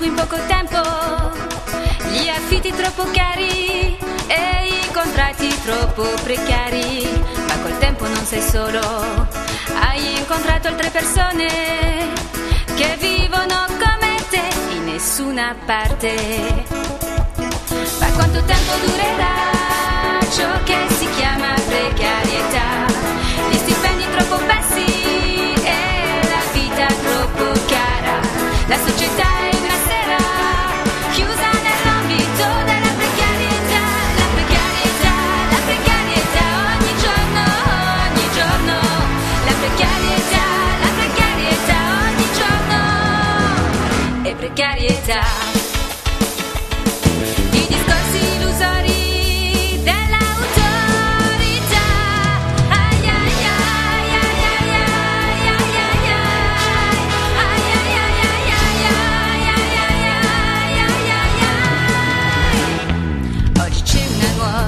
qui in poco tempo, gli affitti troppo cari e i contratti troppo precari, ma col tempo non sei solo, hai incontrato altre persone che vivono come te in nessuna parte. Ma quanto tempo durerà ciò che si chiama precarietà?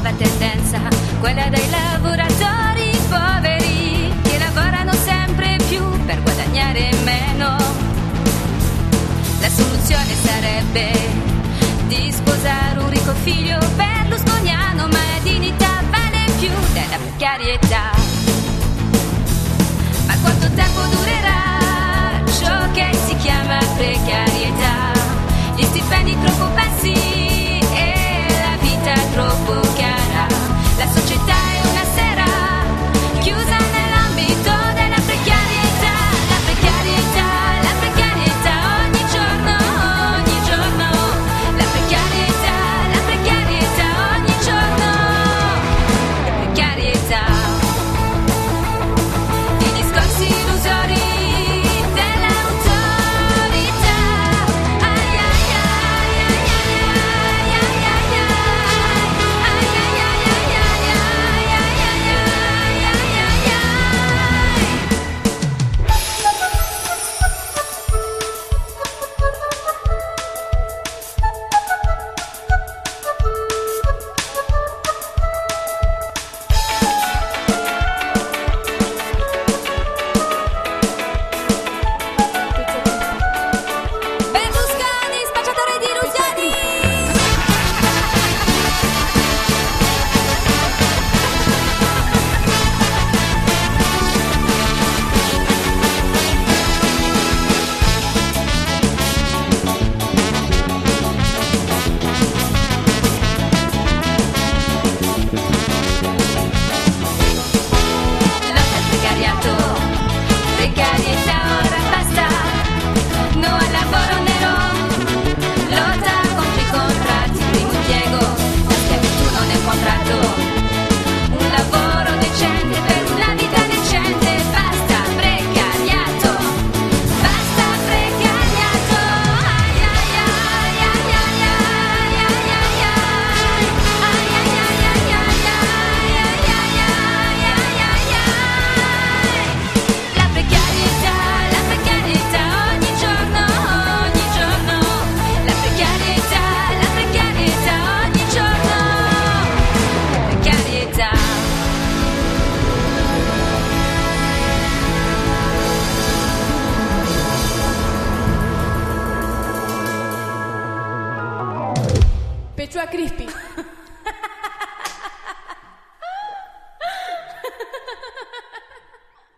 nuova tendenza, quella dei lavoratori poveri che lavorano sempre più per guadagnare meno. La soluzione sarebbe di sposare un ricco figlio berlusconiano, ma dignità vale più della precarietà. Ma quanto tempo durerà ciò che si chiama precarietà? Gli stipendi troppo bassi Pechuga crispy.